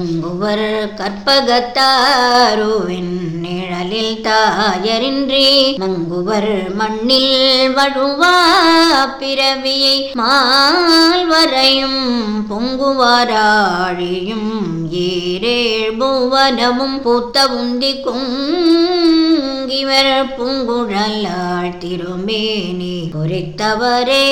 தங்குவர் கற்பகத்தாருவின் நிழலில் தாயரின்றி மங்குவர் மண்ணில் வழுவா பிறவியை மால்வரையும் பொங்குவாராழியும் ஏரேழ் புவனமும் பூத்த உந்தி குங்கிவர் பூங்குழலாள் திருமேனி குறித்தவரே